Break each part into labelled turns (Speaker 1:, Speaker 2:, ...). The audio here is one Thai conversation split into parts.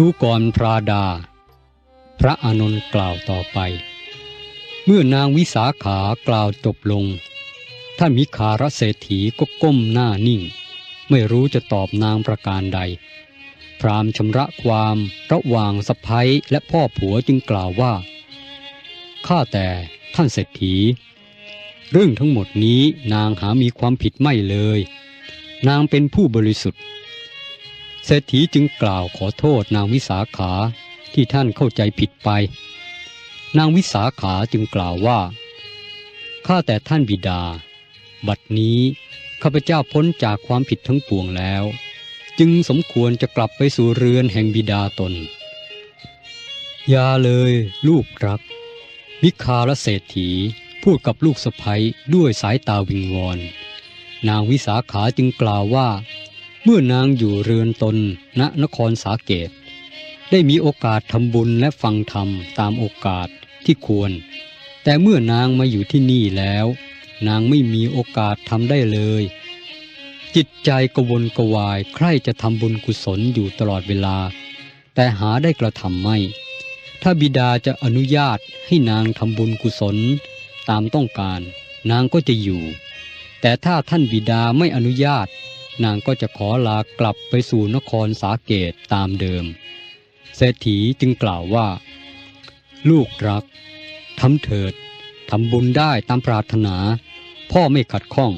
Speaker 1: ดูก่อนพระดา พระอานนท์กล่าวต่อไป เมื่อนางวิสาขากล่าวจบลง ท่านมิคารเศรษฐีก็ก้มหน้านิ่ง ไม่รู้จะตอบนางประการใด พรามชำระความระหว่างสะพ้ยและพ่อผัวจึงกล่าวว่า ข้าแต่ท่านเศรษฐี เรื่องทั้งหมดนี้นางหามีความผิดไม่เลย นางเป็นผู้บริสุทธิ์ เศรษฐีจึงกล่าวขอโทษนางวิสาขาที่ท่านเข้าใจผิดไป นางวิสาขาจึงกล่าวว่า ข้าแต่ท่านบิดา บัดนี้ข้าพเจ้าพ้นจากความผิดทั้งปวงแล้ว จึงสมควรจะกลับไปสู่เรือนแห่งบิดาตนอย่าเลยลูกรักมิคาและเศรษฐีพูดกับลูกสะใภ้ด้วยสายตาวิงวอน นางวิสาขาจึงกล่าวว่า เมื่อนางอยู่เรือนตนณนครสาเกต ได้มีโอกาสทำบุญและฟังธรรมตามโอกาสที่ควร แต่เมื่อนางมาอยู่ที่นี่แล้ว นางไม่มีโอกาสทำได้เลย จิตใจกวนกวายใคร่จะทำบุญกุศลอยู่ตลอดเวลา แต่หาได้กระทำไม่ ถ้าบิดาจะอนุญาตให้นางทำบุญกุศลตามต้องการ นางก็จะอยู่ แต่ถ้าท่านบิดาไม่อนุญาต นางก็จะขอลากลับไปสู่นครสาเกตตามเดิม เศรษฐีจึงกล่าวว่า ลูกรักทำเถิดทำบุญได้ตามปรารถนา พ่อไม่ขัดข้อง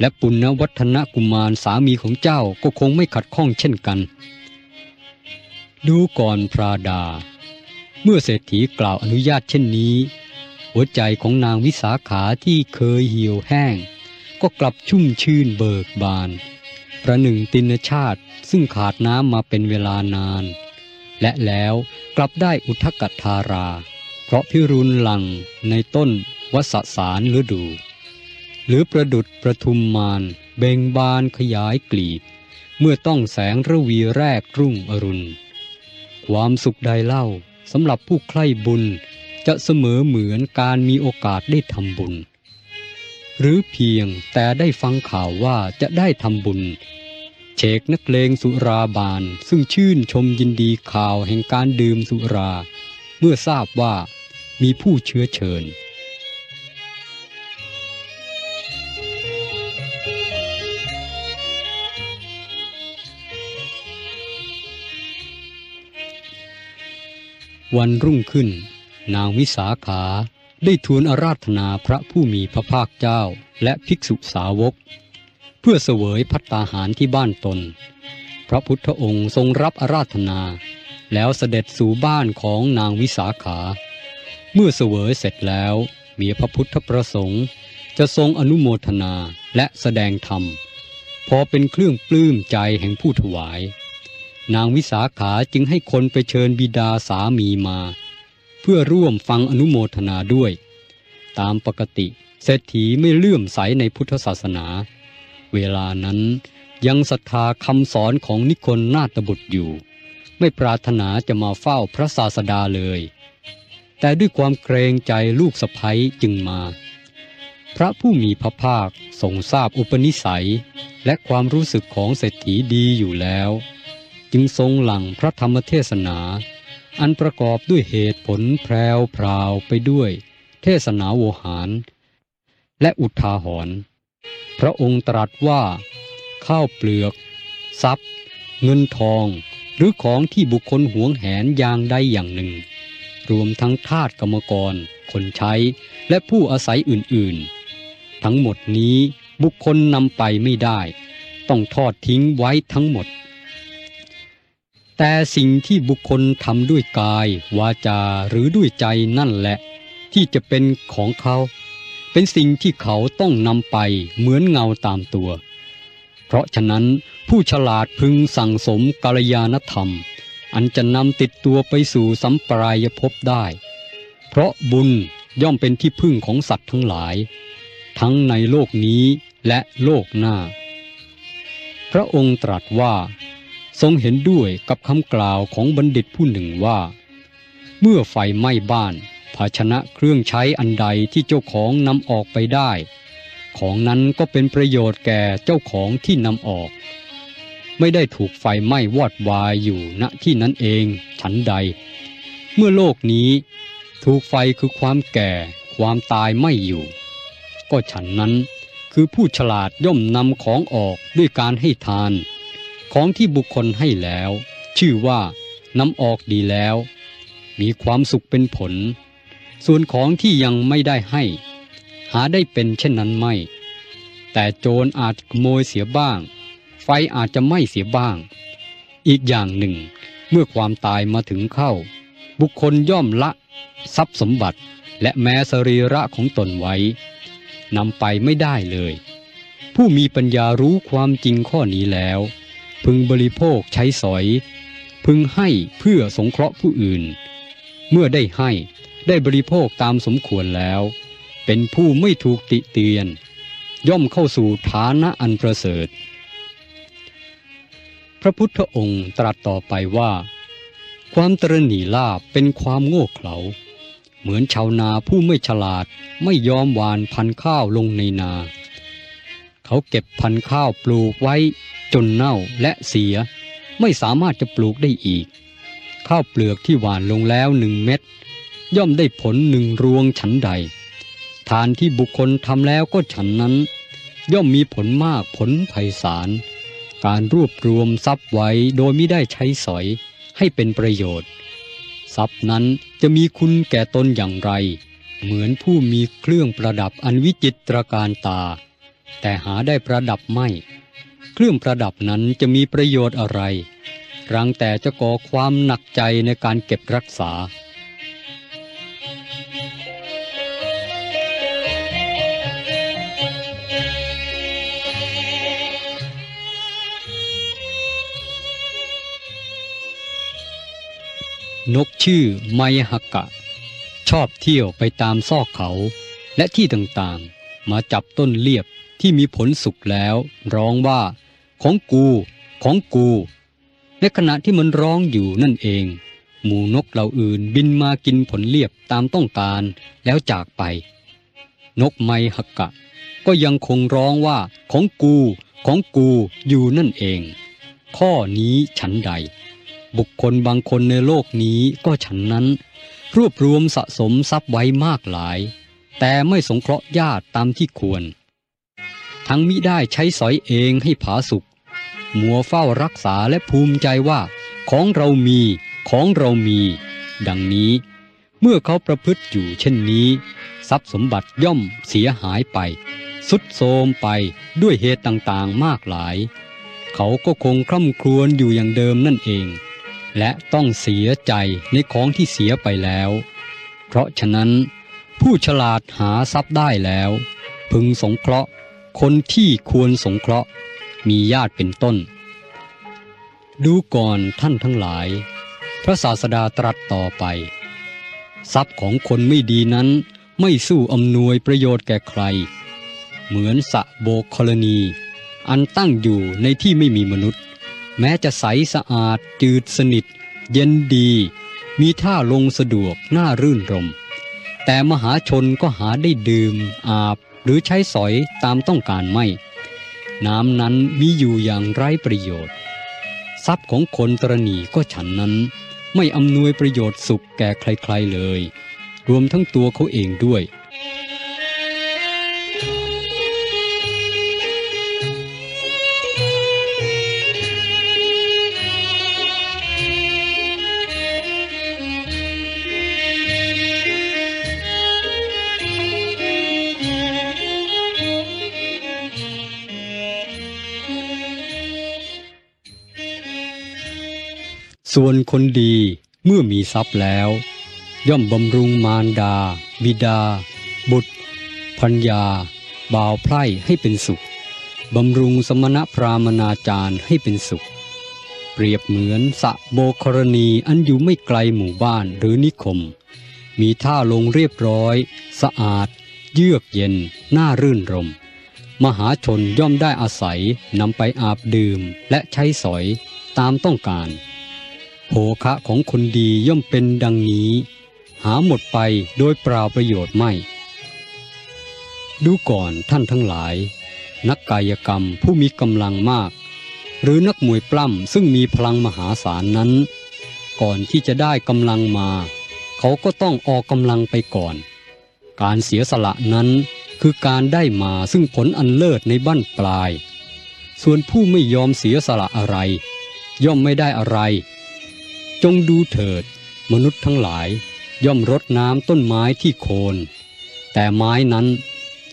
Speaker 1: และปุณณวัฒนกุมารสามีของเจ้าก็คงไม่ขัดข้องเช่นกัน ดูก่อนพระดา เมื่อเศรษฐีกล่าวอนุญาตเช่นนี้ หัวใจของนางวิสาขาที่เคยเหี่ยวแห้ง ก็กลับชุ่มชื่นเบิกบาน ประหนึ่งตินชาติซึ่งขาดน้ำมาเป็นเวลานาน และแล้วกลับได้อุทกธารา เพราะพิรุณหลังในต้นวสสารฤดู หรือประดุดประทุมมานเบ่งบานขยายกลีบ เมื่อต้องแสงระวีแรกรุ่งอรุณ ความสุขใดเล่าสำหรับผู้ใคร่บุญจะเสมอเหมือนการมีโอกาสได้ทำบุญ หรือเพียงแต่ได้ฟังข่าวว่าจะได้ทำบุญเชกนักเลงสุราบานซึ่งชื่นชมยินดีข่าวแห่งการดื่มสุรา เมื่อทราบว่ามีผู้เชื้อเชิญ วันรุ่งขึ้น นางวิสาขา ได้ทูลอาราธนาพระผู้มีพระภาคเจ้าและภิกษุสาวก เพื่อเสวยพัตตาหารที่บ้านตน พระพุทธองค์ทรงรับอาราธนา แล้วเสด็จสู่บ้านของนางวิสาขา เมื่อเสวยเสร็จแล้วมีพระพุทธประสงค์ จะทรงอนุโมทนาและแสดงธรรม พอเป็นเครื่องปลื้มใจแห่งผู้ถวาย นางวิสาขาจึงให้คนไปเชิญบิดาสามีมา เพื่อร่วมฟังอนุโมทนาด้วย ตามปกติเศรษฐีไม่เลื่อมใสในพุทธศาสนา เวลานั้นยังศรัทธาคำสอนของนิคนนาตบุตรอยู่ ไม่ปรารถนาจะมาเฝ้าพระศาสดาเลย แต่ด้วยความเกรงใจลูกสะพ้ยจึงมา พระผู้มีพระภาคทรงทราบอุปนิสัย และความรู้สึกของเศรษฐีดีอยู่แล้ว จึงทรงหลังพระธรรมเทศนา อันประกอบด้วยเหตุผลแพรวพราวไปด้วย เทศนาโวหาร และอุทาหรณ์พระองค์ตรัสว่า ข้าวเปลือก ทรัพย์ เงินทอง หรือของที่บุคคลหวงแหนอย่างใดอย่างหนึ่ง รวมทั้งทาสกรรมกร คนใช้ และผู้อาศัยอื่นๆ ทั้งหมดนี้บุคคลนำไปไม่ได้ ต้องทอดทิ้งไว้ทั้งหมด แต่สิ่งที่บุคคลทำด้วยกาย วาจาหรือด้วยใจนั่นแหละ ที่จะเป็นของเขา เป็นสิ่งที่เขาต้องนำไปเหมือนเงาตามตัว เพราะฉะนั้นผู้ฉลาดพึงสั่งสมกาลยานธรรม อันจะนำติดตัวไปสู่สัมปรายภพได้ เพราะบุญย่อมเป็นที่พึ่งของสัตว์ทั้งหลาย ทั้งในโลกนี้และโลกหน้า พระองค์ตรัสว่า ทรงเห็นด้วยกับคำกล่าวของบัณฑิตผู้หนึ่งว่า เมื่อไฟไหม้บ้าน ภาชนะเครื่องใช้อันใดที่เจ้าของนำออกไปได้ ของนั้นก็เป็นประโยชน์แก่เจ้าของที่นำออก ไม่ได้ถูกไฟไหม้วอดวายอยู่ณที่นั้นเองฉันใด เมื่อโลกนี้ ถูกไฟคือความแก่ ความตายไม่อยู่ ก็ฉันนั้นคือผู้ฉลาดย่อมนำของออกด้วยการให้ทาน ของที่บุคคลให้แล้ว ชื่อว่านำออกดีแล้ว มีความสุขเป็นผล ส่วนของที่ยังไม่ได้ให้ หาได้เป็นเช่นนั้นไม่ แต่โจรอาจขโมยเสียบ้าง ไฟอาจจะไหม้เสียบ้าง อีกอย่างหนึ่ง เมื่อความตายมาถึงเข้า บุคคลย่อมละ ทรัพย์สมบัติและแม้สรีระของตนไว้นำไปไม่ได้เลย ผู้มีปัญญารู้ความจริงข้อนี้แล้ว พึงบริโภคใช้สอย พึงให้เพื่อสงเคราะห์ผู้อื่น เมื่อได้ให้ได้บริโภคตามสมควรแล้ว เป็นผู้ไม่ถูกติเตียน ย่อมเข้าสู่ฐานะอันประเสริฐ พระพุทธองค์ตรัสต่อไปว่า ความตรณีลาบเป็นความโง่เขลาเหมือนชาวนาผู้ไม่ฉลาดไม่ยอมหวานพันข้าวลงในนา เขาเก็บพันข้าวปลูกไว้จนเน่าและเสีย ไม่สามารถจะปลูกได้อีก ข้าวเปลือกที่หวานลงแล้วหนึ่งเม็ดย่อมได้ผลหนึ่งรวงฉันใด ทานที่บุคคลทำแล้วก็ฉันนั้น ย่อมมีผลมากผลไพศาล การรวบรวมทรัพย์ไว้โดยไม่ได้ใช้สอยให้เป็นประโยชน์ ทรัพย์นั้นจะมีคุณแก่ตนอย่างไร เหมือนผู้มีเครื่องประดับอันวิจิตรการตา แต่หาได้ประดับไม่ เครื่องประดับนั้นจะมีประโยชน์อะไร รังแต่จะก่อความหนักใจในการเก็บรักษานกชื่อไมฮักกะ ชอบเที่ยวไปตามซอกเขา และที่ต่างๆ มาจับต้นเลียบ ที่มีผลสุกแล้ว ร้องว่า ของกูของกู ในขณะที่มันร้องอยู่นั่นเอง หมูนกเหล่าอื่นบินมากินผลเลียบตามต้องการแล้วจากไป นกไมฮักกะ ก็ยังคงร้องว่าของกูของกูอยู่นั่นเอง ข้อนี้ฉันใด บุคคลบางคนในโลกนี้ก็ฉันนั้น รวบรวมสะสมทรัพย์ไว้มากหลาย แต่ไม่สงเคราะห์ญาติตามที่ควร ทั้งมิได้ใช้สอยเองให้ผาสุกมัวเฝ้ารักษาและภูมิใจว่า ของเรามีของเรามี ดังนี้ เมื่อเขาประพฤติอยู่เช่นนี้ ทรัพย์สมบัติย่อมเสียหายไป สุดโทมไปด้วยเหตุต่างๆมากหลาย เขาก็คงคร่ำครวญอยู่อย่างเดิมนั่นเอง และต้องเสียใจในของที่เสียไปแล้ว เพราะฉะนั้น ผู้ฉลาดหาทรัพย์ได้แล้ว พึงสงเคราะห์ คนที่ควรสงเคราะห์ มีญาติเป็นต้น ดูก่อนท่านทั้งหลาย พระศาสดาตรัสต่อไป ทรัพย์ของคนไม่ดีนั้นไม่สู้อำนวยประโยชน์แก่ใคร เหมือนสะโบกคลนี อันตั้งอยู่ในที่ไม่มีมนุษย์ แม้จะใสสะอาดจืดสนิท เย็นดี มีท่าลงสะดวกน่ารื่นรม แต่มหาชนก็หาได้ดื่มอาบ หรือใช้สอยตามต้องการไม่ น้ำนั้นมีอยู่อย่างไร้ประโยชน์ ทรัพย์ของคนตรณีก็ฉันนั้น ไม่อำนวยประโยชน์สุขแก่ใครๆเลย รวมทั้งตัวเขาเองด้วย ส่วนคนดีเมื่อมีทรัพย์แล้ว ย่อมบำรุงมารดา บิดา บุตรพัญญา บ่าวไพร่ให้เป็นสุข บำรุงสมณพรามนาจารให้เป็นสุข เปรียบเหมือนสะโบกรณีอันอยู่ไม่ไกลหมู่บ้านหรือนิคม มีท่าลงเรียบร้อย สะอาด เยือกเย็น น่ารื่นรม มหาชนย่อมได้อาศัยนำไปอาบดื่มและใช้สอยตามต้องการ โภคะของคนดีย่อมเป็นดังนี้ หาหมดไปโดยเปล่าประโยชน์ไม่ ดูก่อนท่านทั้งหลาย นักกายกรรมผู้มีกำลังมาก หรือนักมวยปล้ำซึ่งมีพลังมหาศาลนั้น ก่อนที่จะได้กำลังมา เขาก็ต้องออกกำลังไปก่อน การเสียสละนั้นคือการได้มาซึ่งผลอันเลิศในบั้นปลาย ส่วนผู้ไม่ยอมเสียสละอะไร ย่อมไม่ได้อะไร จงดูเถิด มนุษย์ทั้งหลายย่อมรดน้ำต้นไม้ที่โคน แต่ไม้นั้น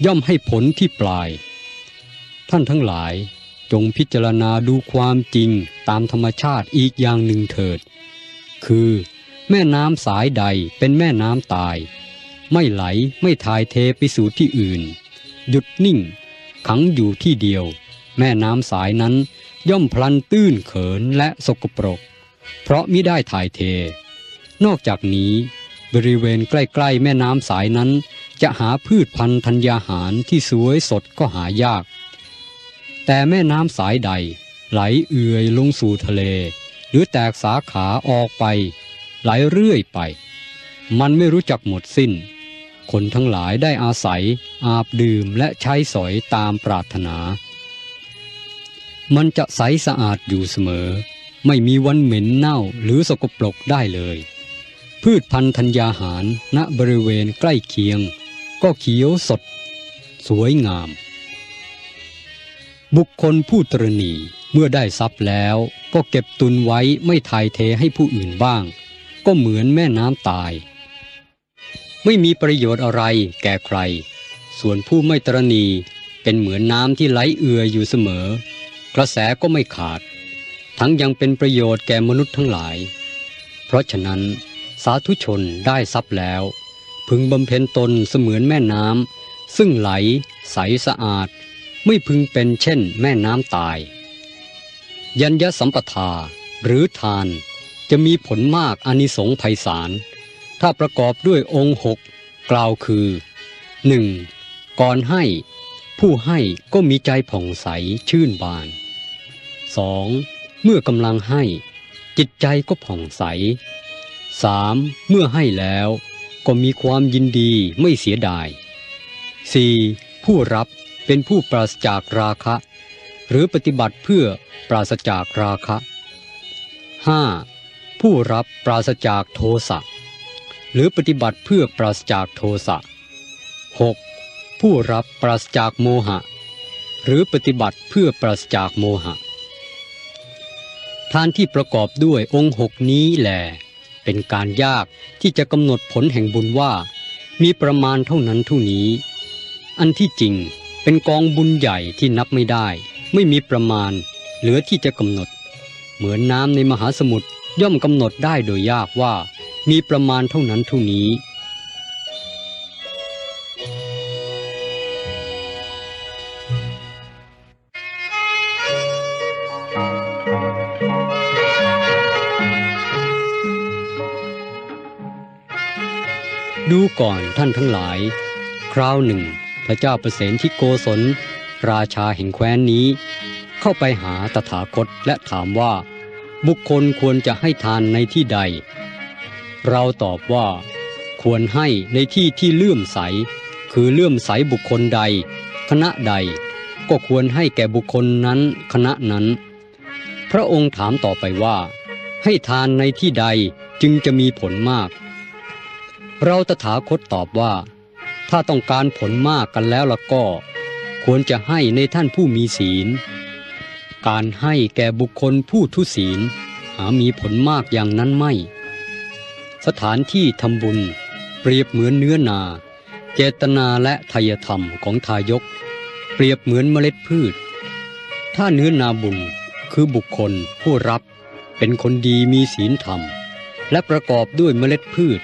Speaker 1: ย่อมให้ผลที่ปลาย ท่านทั้งหลายจงพิจารณาดูความจริงตามธรรมชาติอีกอย่างหนึ่งเถิด คือ แม่น้ำสายใดเป็นแม่น้ำตาย ไม่ไหลไม่ถ่ายเทไปสู่ที่อื่น หยุดนิ่ง ขังอยู่ที่เดียว แม่น้ำสายนั้นย่อมพลันตื้นเขินและสกปรก เพราะมิได้ถ่ายเท นอกจากนี้บริเวณใกล้ๆ แม่น้ำสายนั้น จะหาพืชพันธุ์ธัญญาหารที่สวยสดก็หายาก แต่แม่น้ำสายใดไหลเอื่อยลงสู่ทะเล หรือแตกสาขาออกไป ไหลเรื่อยไป มันไม่รู้จักหมดสิ้น คนทั้งหลายได้อาศัย อาบดื่มและใช้สอยตามปรารถนา มันจะใสสะอาดอยู่เสมอ ไม่มีวันเหม็นเน่าหรือสกปรกได้เลย พืชพันธุ์ธัญญาหารณบริเวณใกล้เคียง ก็เขียวสด สวยงาม บุคคลผู้ตรณีเมื่อได้ทรัพย์แล้วก็เก็บตุนไว้ไม่ทายเทให้ผู้อื่นบ้าง ก็เหมือนแม่น้ำตาย ไม่มีประโยชน์อะไรแก่ใคร ส่วนผู้ไม่ตรณีเป็นเหมือนน้ำที่ไหลเอืออยู่เสมอ กระแสก็ไม่ขาด ทั้งยังเป็นประโยชน์แก่มนุษย์ทั้งหลาย เพราะฉะนั้นสาธุชนได้ทรัพย์แล้ว พึงบำเพ็ญตนเสมือนแม่น้ำซึ่งไหล ใสสะอาด ไม่พึงเป็นเช่นแม่น้ำตาย ยัญญสัมปทาหรือทานจะมีผลมากอนิสงส์ไพศาล ถ้าประกอบด้วยองค์หกกล่าวคือ 1. ก่อนให้ ผู้ให้ก็มีใจผ่องใสชื่นบาน 2. เมื่อกำลังให้จิตใจก็ผ่องใส 3. เมื่อให้แล้วก็มีความยินดีไม่เสียดาย 4. ผู้รับเป็นผู้ปราศจากราคะ หรือปฏิบัติเพื่อปราศจากราคะ 5. ผู้รับปราศจากโทสะหรือปฏิบัติเพื่อปราศจากโทสะ 6. ผู้รับปราศจากโมหะ หรือปฏิบัติเพื่อปราศจากโมหะ ทานที่ประกอบด้วยองค์หกนี้แหละเป็นการยากที่จะกำหนดผลแห่งบุญว่า มีประมาณเท่านั้นเท่านี้ อันที่จริงเป็นกองบุญใหญ่ที่นับไม่ได้ ไม่มีประมาณ เหลือที่จะกำหนด เหมือนน้ำในมหาสมุทรย่อมกำหนดได้โดยยากว่า มีประมาณเท่านั้นเท่านี้ ดูก่อนท่านทั้งหลาย คราวหนึ่ง พระเจ้าประเสนที่โกศล ราชาแห่งแคว้นนี้ เข้าไปหาตถาคตและถามว่า บุคคลควรจะให้ทานในที่ใด เราตอบว่า ควรให้ในที่ที่เลื่อมใส คือเลื่อมใสบุคคลใด คณะใด ก็ควรให้แก่บุคคลนั้นคณะนั้น พระองค์ถามต่อไปว่า ให้ทานในที่ใดจึงจะมีผลมาก เราตถาคตตอบว่า ถ้าต้องการผลมากกันแล้วละก็ ควรจะให้ในท่านผู้มีศีล การให้แก่บุคคลผู้ทุศีล หามีผลมากอย่างนั้นไม่ สถานที่ทำบุญ เปรียบเหมือนเนื้อนา เจตนาและทายธรรมของทายก เปรียบเหมือนเมล็ดพืช ถ้าเนื้อนาบุญคือบุคคลผู้รับ เป็นคนดีมีศีลธรรม และประกอบด้วยเมล็ดพืช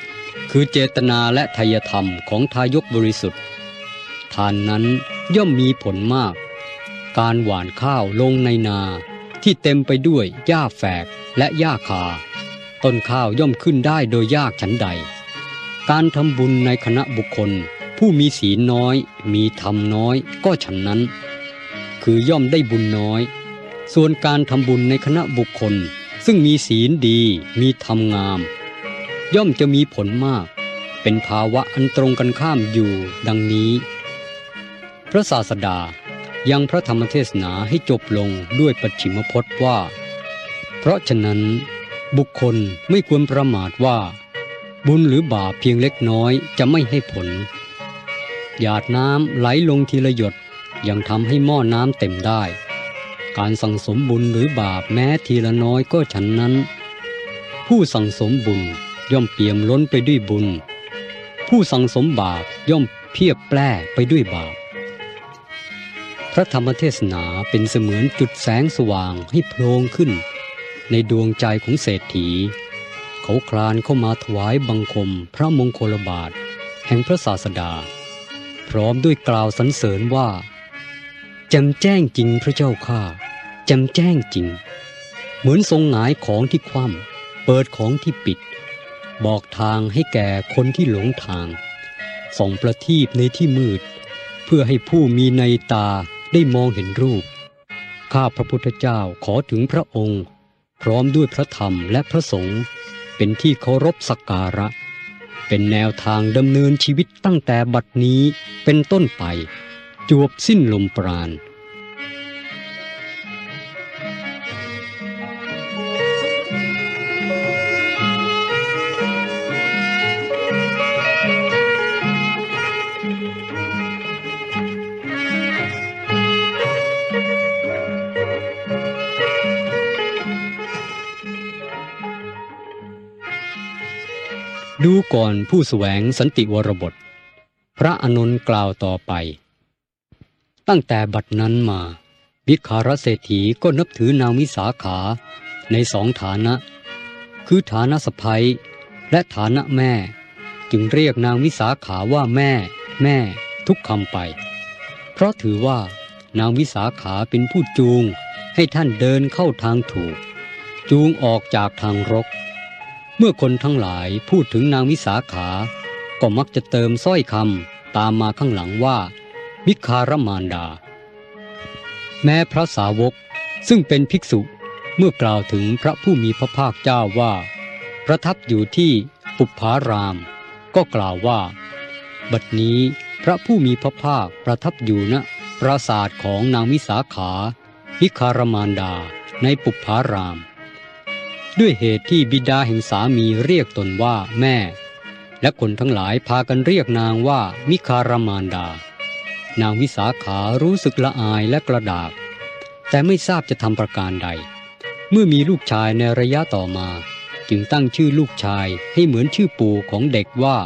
Speaker 1: คือเจตนาและทายธรรมของทายกบริสุทธิ์ ทานนั้นย่อมมีผลมาก การหว่านข้าวลงในนาที่เต็มไปด้วยหญ้าแฝกและหญ้าคา ต้นข้าวย่อมขึ้นได้โดยยากฉันใด การทำบุญในคณะบุคคล ผู้มีศีลน้อย มีธรรมน้อยก็ฉันนั้น คือย่อมได้บุญน้อย ส่วนการทำบุญในคณะบุคคล ซึ่งมีศีลดีมีธรรมงาม ย่อมจะมีผลมาก เป็นภาวะอันตรงกันข้ามอยู่ดังนี้ พระศาสดายังพระธรรมเทศนาให้จบลงด้วยปัจฉิมพจน์ว่า เพราะฉะนั้น บุคคลไม่ควรประมาทว่า บุญหรือบาปเพียงเล็กน้อยจะไม่ให้ผล หยาดน้ำไหลลงทีละหยดยังทำให้หม้อน้ำเต็มได้ การสั่งสมบุญหรือบาปแม้ทีละน้อยก็ฉันนั้น ผู้สั่งสมบุญ ย่อมเปี่ยมล้นไปด้วยบุญ ผู้สังสมบาปย่อมเพียบแปร่ไปด้วยบาป พระธรรมเทศนาเป็นเสมือนจุดแสงสว่างให้โพลงขึ้น ในดวงใจของเศรษฐี เขาคลานเข้ามาถวายบังคมพระมงคลบาท แห่งพระศาสดา พร้อมด้วยกล่าวสรรเสริญว่าแจำแจ้งจริงพระเจ้าข้าแจำแจ้งจริง เหมือนทรงหงายของที่คว่ำเปิดของที่ปิด บอกทางให้แก่คนที่หลงทาง ส่องประทีปในที่มืด เพื่อให้ผู้มีในตาได้มองเห็นรูป ข้าพระพุทธเจ้าขอถึงพระองค์ พร้อมด้วยพระธรรมและพระสงฆ์เป็นที่เคารพสักการะ เป็นแนวทางดำเนินชีวิตตั้งแต่บัดนี้เป็นต้นไป จวบสิ้นลมปราณ ดูก่อนผู้แสวงสันติวรบท พระอนนท์กล่าวต่อไป ตั้งแต่บัดนั้นมาวิคารเศรษฐีก็นับถือนางวิสาขาในสองฐานะ คือฐานะสะพ้ยและฐานะแม่ จึงเรียกนางวิสาขาว่าแม่ แม่ ทุกคำไป เพราะถือว่านางวิสาขาเป็นผู้จูงให้ท่านเดินเข้าทางถูก จูงออกจากทางรก เมื่อคนทั้งหลายพูดถึงนางวิสาขา ก็มักจะเติมสร้อยคำตามมาข้างหลังว่า มิคารมานดา แม้พระสาวกซึ่งเป็นภิกษุเมื่อกล่าวถึงพระผู้มีพระภาคเจ้าว่า ประทับอยู่ที่ปุพาราม ก็กล่าวว่า บัดนี้พระผู้มีพระภาคประทับอยู่ณปราสาทของนางวิสาขามิคารมานดาในปุพพาราม ด้วยเหตุที่บิดาแห่งสามีเรียกตนว่าแม่ และคนทั้งหลายพากันเรียกนางว่ามิคารมานดา นางวิสาขารู้สึกละอายและกระดาก แต่ไม่ทราบจะทำประการใด เมื่อมีลูกชายในระยะต่อมา จึงตั้งชื่อลูกชายให้เหมือนชื่อปู่ของเด็กว่า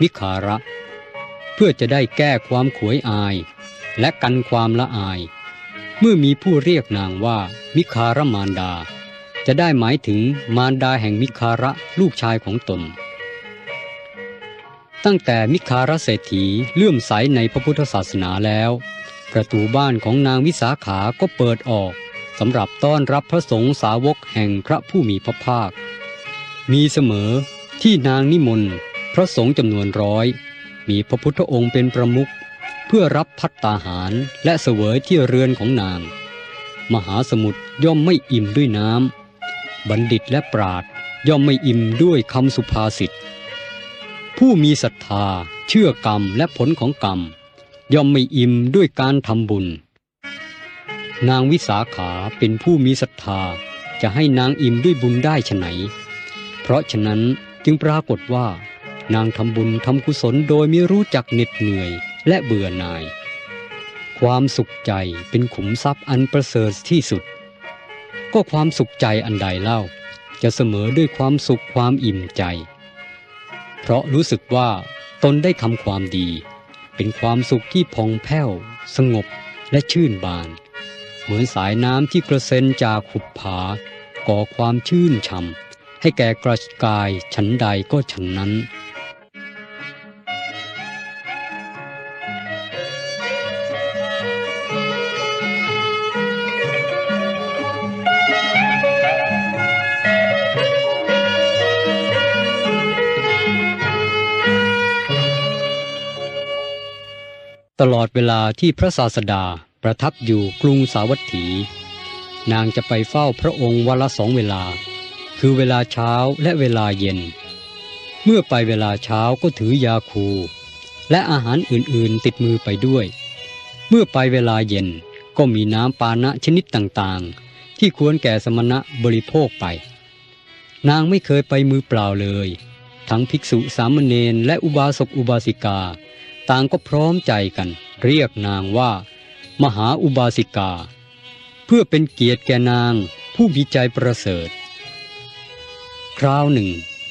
Speaker 1: มิคาระ เพื่อจะได้แก้ความขวยอาย และกันความละอาย เมื่อมีผู้เรียกนางว่ามิคารมานดา จะได้หมายถึงมารดาแห่งมิคาระลูกชายของตน ตั้งแต่มิคาระเศรษฐีเลื่อมใสในพระพุทธศาสนาแล้ว ประตูบ้านของนางวิสาขาก็เปิดออกสำหรับต้อนรับพระสงฆ์สาวกแห่งพระผู้มีพระภาค มีเสมอที่นางนิมนต์พระสงฆ์จำนวนร้อย มีพระพุทธองค์เป็นประมุขเพื่อรับพัตตาหารและเสวยที่เรือนของนาง มหาสมุทรย่อมไม่อิ่มด้วยน้ำ บัณฑิตและปราดย่อมไม่อิ่มด้วยคำสุภาษิต ผู้มีศรัทธาเชื่อกรรมและผลของกรรม ย่อมไม่อิ่มด้วยการทำบุญ นางวิสาขาเป็นผู้มีศรัทธาจะให้นางอิ่มด้วยบุญได้ฉไหน เพราะฉะนั้นจึงปรากฏว่า นางทำบุญทำกุศลโดยไม่รู้จักเหน็ดเหนื่อยและเบื่อหน่าย ความสุขใจเป็นขุมทรัพย์อันประเสริฐที่สุด ก็ความสุขใจอันใดเล่า จะเสมอด้วยความสุขความอิ่มใจ เพราะรู้สึกว่าตนได้ทำความดี เป็นความสุขที่ผ่องแผ้ว สงบและชื่นบาน เหมือนสายน้ำที่กระเซ็นจากหุบผา ก่อความชื่นช่ำให้แก่กระกายฉันใดก็ฉันนั้น ตลอดเวลาที่พระศาสดาประทับอยู่กรุงสาวัตถี นางจะไปเฝ้าพระองค์วันละสองเวลา คือเวลาเช้าและเวลาเย็น เมื่อไปเวลาเช้าก็ถือยาคู และอาหารอื่นๆติดมือไปด้วย เมื่อไปเวลาเย็นก็มีน้ำปานะชนิดต่างๆ ที่ควรแก่สมณะบริโภคไป นางไม่เคยไปมือเปล่าเลย ทั้งภิกษุสามเณรและอุบาสกอุบาสิกา ต่างก็พร้อมใจกัน เรียกนางว่า มหาอุบาสิกา เพื่อเป็นเกียรติแก่นางผู้มีใจประเสริฐ คราวหนึ่ง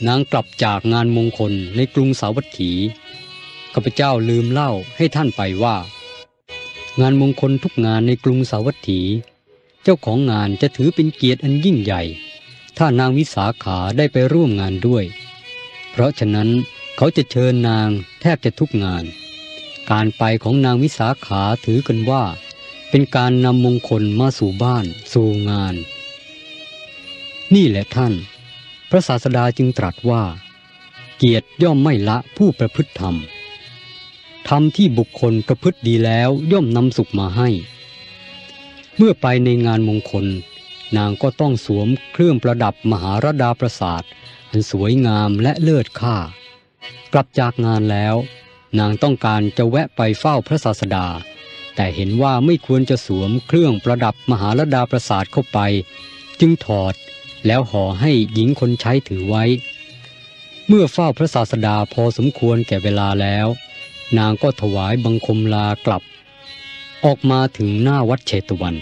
Speaker 1: นางกลับจากงานมงคลในกรุงสาวัตถีข้าพเจ้าลืมเล่าให้ท่านไปว่า งานมงคลทุกงานในกรุงสาวัตถี เจ้าของงานจะถือเป็นเกียรติอันยิ่งใหญ่ ถ้านางวิสาขาได้ไปร่วมงานด้วย เพราะฉะนั้นเขาจะเชิญนางแทบจะทุกงาน การไปของนางวิสาขาถือกันว่า เป็นการนำมงคลมาสู่บ้าน สู่งาน นี่แหละท่าน พระศาสดาจึงตรัสว่า เกียรติย่อมไม่ละผู้ประพฤติธรรมธรรมที่บุคคลประพฤติดีแล้วย่อมนำสุขมาให้ เมื่อไปในงานมงคล นางก็ต้องสวมเครื่องประดับมหาราดาประสาทอันสวยงามและเลิศค่ากลับจากงานแล้ว นางต้องการจะแวะไปเฝ้าพระศาสดา แต่เห็นว่าไม่ควรจะสวมเครื่องประดับมหารดาประสาทเข้าไป จึงถอดแล้วห่อให้หญิงคนใช้ถือไว้ เมื่อเฝ้าพระศาสดาพอสมควรแก่เวลาแล้ว นางก็ถวายบังคมลากลับ ออกมาถึงหน้าวัดเชตวัน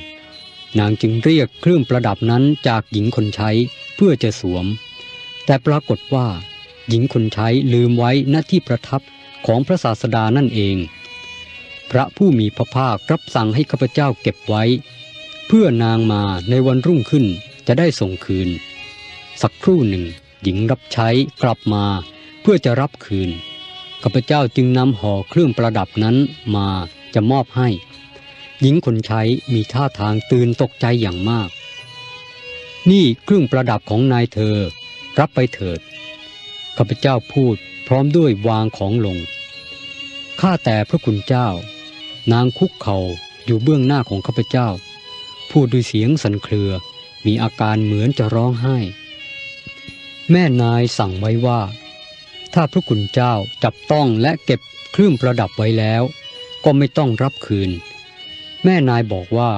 Speaker 1: นางจึงเรียกเครื่องประดับนั้นจากหญิงคนใช้เพื่อจะสวม แต่ปรากฏว่า หญิงคนใช้ลืมไว้ณที่ประทับ ของพระศาสดานั่นเอง พระผู้มีพระภาครับสั่งให้ข้าพเจ้าเก็บไว้ เพื่อนางมาในวันรุ่งขึ้นจะได้ส่งคืน สักครู่หนึ่ง หญิงรับใช้กลับมาเพื่อจะรับคืนข้าพเจ้าจึงนำห่อเครื่องประดับนั้นมาจะมอบให้ หญิงคนใช้มีท่าทางตื่นตกใจอย่างมาก นี่เครื่องประดับของนายเธอ รับไปเถิดข้าพเจ้าพูดพร้อมด้วยวางของลง ข้าแต่พระคุณเจ้า นางคุกเข่าอยู่เบื้องหน้าของข้าพเจ้า พูดด้วยเสียงสั่นเครือ มีอาการเหมือนจะร้องไห้ แม่นายสั่งไว้ว่า ถ้าพระคุณเจ้าจับต้องและเก็บเครื่องประดับไว้แล้ว ก็ไม่ต้องรับคืน แม่นายบอกว่า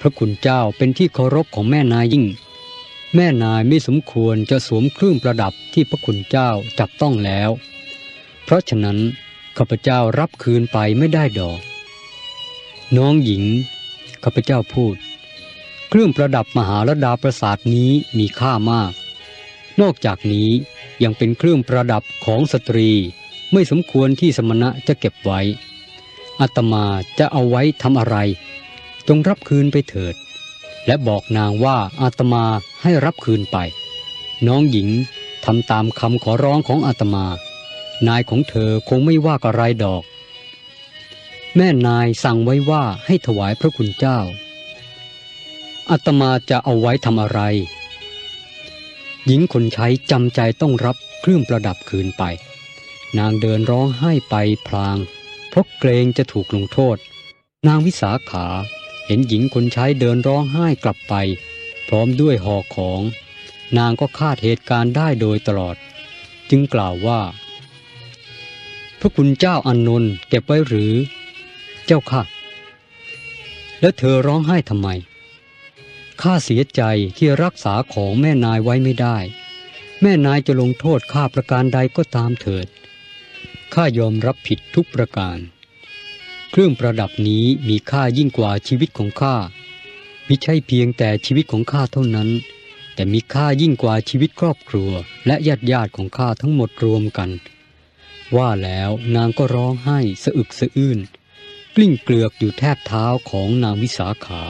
Speaker 1: พระคุณเจ้าเป็นที่เคารพของแม่นายยิ่ง แม่นายไม่สมควรจะสวมเครื่องประดับที่พระคุณเจ้าจับต้องแล้ว เพราะฉะนั้น ข้าพเจ้ารับคืนไปไม่ได้ดอก น้องหญิง ข้าพเจ้าพูด เครื่องประดับมหาลดาประสาทนี้มีค่ามาก นอกจากนี้ยังเป็นเครื่องประดับของสตรี ไม่สมควรที่สมณะจะเก็บไว้อาตมาจะเอาไว้ทำอะไร จงรับคืนไปเถิด และบอกนางว่าอาตมาให้รับคืนไป น้องหญิงทำตามคำขอร้องของอาตมา นายของเธอคงไม่ว่าอะไรดอก แม่นายสั่งไว้ว่าให้ถวายพระคุณเจ้าอาตมาจะเอาไว้ทำอะไร หญิงคนใช้จำใจต้องรับเครื่องประดับคืนไป นางเดินร้องไห้ไปพลาง เพราะเกรงจะถูกลงโทษ นางวิสาขาเห็นหญิงคนใช้เดินร้องไห้กลับไป พร้อมด้วยห่อของ นางก็คาดเหตุการณ์ได้โดยตลอด จึงกล่าวว่า ระคุณเจ้าอนนนท์เก็บไว้หรือ เจ้าค่ะ แล้วเธอร้องไห้ทำไม ข้าเสียใจที่รักษาของแม่นายไว้ไม่ได้ แม่นายจะลงโทษข้าประการใดก็ตามเถิด ข้ายอมรับผิดทุกประการ เครื่องประดับนี้มีค่ายิ่งกว่าชีวิตของข้ามิใช่เพียงแต่ชีวิตของข้าเท่านั้น แต่มีค่ายิ่งกว่าชีวิตครอบครัว และญาติญาติของข้าทั้งหมดรวมกัน ว่าแล้วนางก็ร้องไห้สะอึกสะอื้น กลิ้งเกลือกอยู่แทบเท้าของนางวิสาขา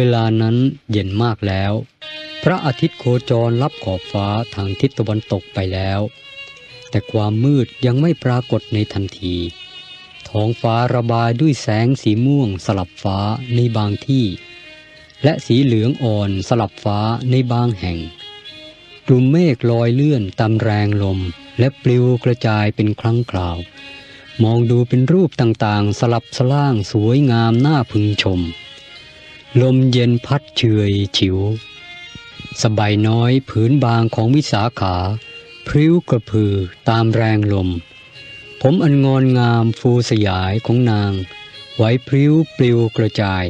Speaker 1: เวลานั้นเย็นมากแล้ว พระอาทิตย์โคจรรับขอบฟ้าทางทิศตะวันตกไปแล้ว แต่ความมืดยังไม่ปรากฏในทันที ท้องฟ้าระบายด้วยแสงสีม่วงสลับฟ้าในบางที่ และสีเหลืองอ่อนสลับฟ้าในบางแห่ง กลุ่มเมฆลอยเลื่อนตามแรงลมและปลิวกระจายเป็นครั้งคราว มองดูเป็นรูปต่างๆ สลับสล่างสวยงามน่าพึงชม ลมเย็นพัดเฉยฉิว สบายน้อยผืนบางของวิสาขา พริ้วกระพือตามแรงลม ผมอันงอนงามฟูสยายของนางไหวพริ้วปลิวกระจาย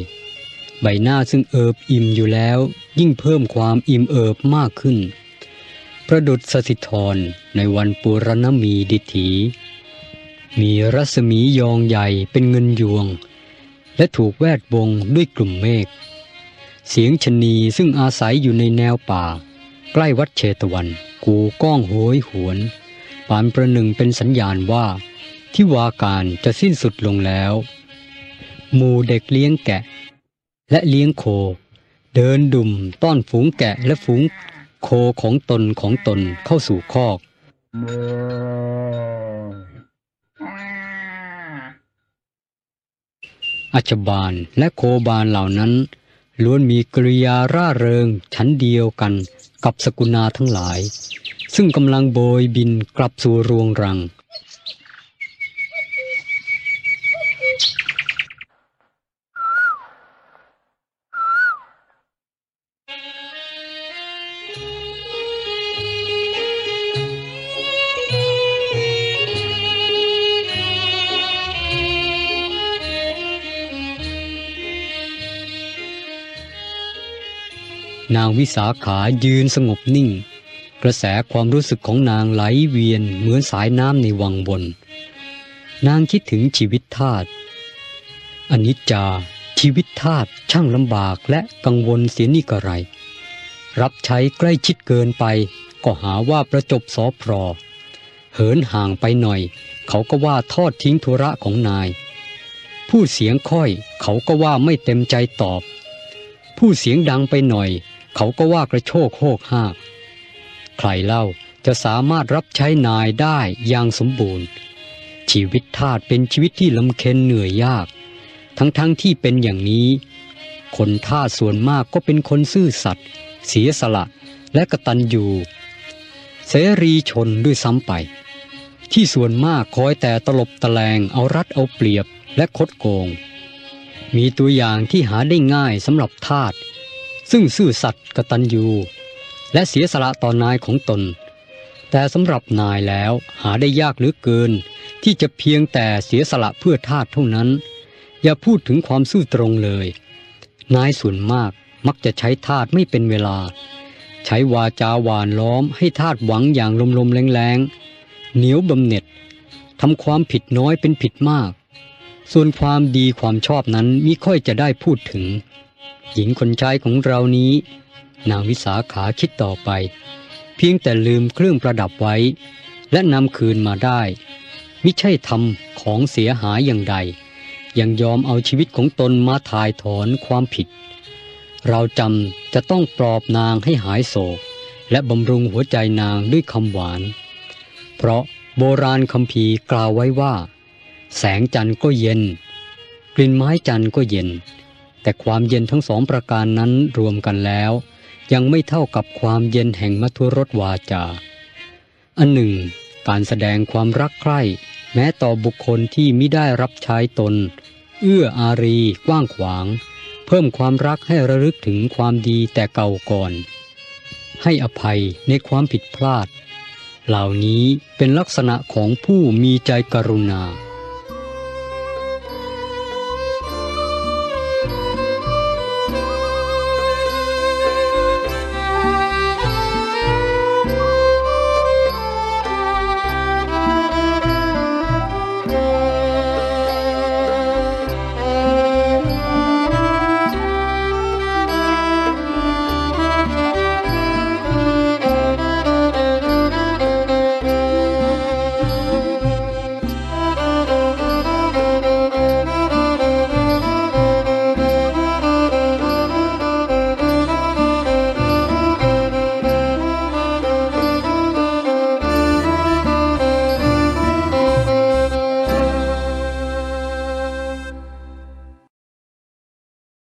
Speaker 1: ใบหน้าซึ่งเอิบอิ่มอยู่แล้ว ยิ่งเพิ่มความอิ่มเอิบมากขึ้น ประดุษสสิธรในวันปุรณมีดิถี มีรัศมียองใหญ่เป็นเงินยวง และถูกแวดวงด้วยกลุ่มเมฆ เสียงชนีซึ่งอาศัยอยู่ในแนวป่า ใกล้วัดเชตวัน กูก้องโหยหวน ปานประหนึ่งเป็นสัญญาณว่า ที่วาการจะสิ้นสุดลงแล้วหมู่เด็กเลี้ยงแกะ และเลี้ยงโค เดินดุมต้อนฝูงแกะและฝูงโคของตนของตนเข้าสู่คอก อัชบาลและโคบาลเหล่านั้น ล้วนมีกริยาร่าเริงชั้นเดียวกันกับสกุณาทั้งหลาย ซึ่งกำลังโบยบินกลับสู่รวงรัง นางวิสาขายืนสงบนิ่ง กระแสความรู้สึกของนางไหลเวียนเหมือนสายน้ำในวังบน นางคิดถึงชีวิตทาสอนิจจา ชีวิตทาสช่างลำบากและกังวลเสียนี่กระไร รับใช้ใกล้ชิดเกินไป ก็หาว่าประจบสอพรอเหินห่างไปหน่อย เขาก็ว่าทอดทิ้งธุระของนายผู้เสียงค่อยเขาก็ว่าไม่เต็มใจตอบผู้เสียงดังไปหน่อย เขาก็ว่ากระโชกโหกหากใครเล่าจะสามารถรับใช้นายได้อย่างสมบูรณ์ ชีวิตทาสเป็นชีวิตที่ลำเค็นเหนื่อยยาก ทั้งๆทที่เป็นอย่างนี้ คนทาสส่วนมากก็เป็นคนซื่อสัตย์เสียสละและกะตัญญูเสรีชนด้วยซ้ำไป ที่ส่วนมากคอยแต่ตลบตะแลงเอารัดเอาเปรียบและคดโกง มีตัวอย่างที่หาได้ง่ายสำหรับทาส ซึ่งซื่อสัตย์กตัญญูและเสียสละต่อนายของตน แต่สำหรับนายแล้วหาได้ยากเหลือเกิน ที่จะเพียงแต่เสียสละเพื่อทาสเท่านั้น อย่าพูดถึงความซื่อตรงเลย นายส่วนมากมักจะใช้ทาสไม่เป็นเวลา ใช้วาจาหวานล้อมให้ทาสหวังอย่างลมๆแรงๆเหนียวบำเหน็จทำความผิดน้อยเป็นผิดมาก ส่วนความดีความชอบนั้นมิค่อยจะได้พูดถึง หญิงคนใช้ของเรานี้ นางวิสาขาคิดต่อไป เพียงแต่ลืมเครื่องประดับไว้ และนำคืนมาได้ มิใช่ทำของเสียหายอย่างใด ยังยอมเอาชีวิตของตนมาถ่ายถอนความผิด เราจำจะต้องปลอบนางให้หายโศก และบำรุงหัวใจนางด้วยคำหวาน เพราะโบราณคำพีกล่าวไว้ว่า แสงจันทร์ก็เย็น กลิ่นไม้จันทร์ก็เย็น แต่ความเย็นทั้งสองประการนั้นรวมกันแล้ว ยังไม่เท่ากับความเย็นแห่งมัทุรสวาจา อันหนึ่ง การแสดงความรักใคร่แม้ต่อบุคคลที่มิได้รับใช้ตน เอื้ออารีกว้างขวาง เพิ่มความรักให้ระลึกถึงความดีแต่เก่าก่อน ให้อภัยในความผิดพลาด เหล่านี้เป็นลักษณะของผู้มีใจกรุณา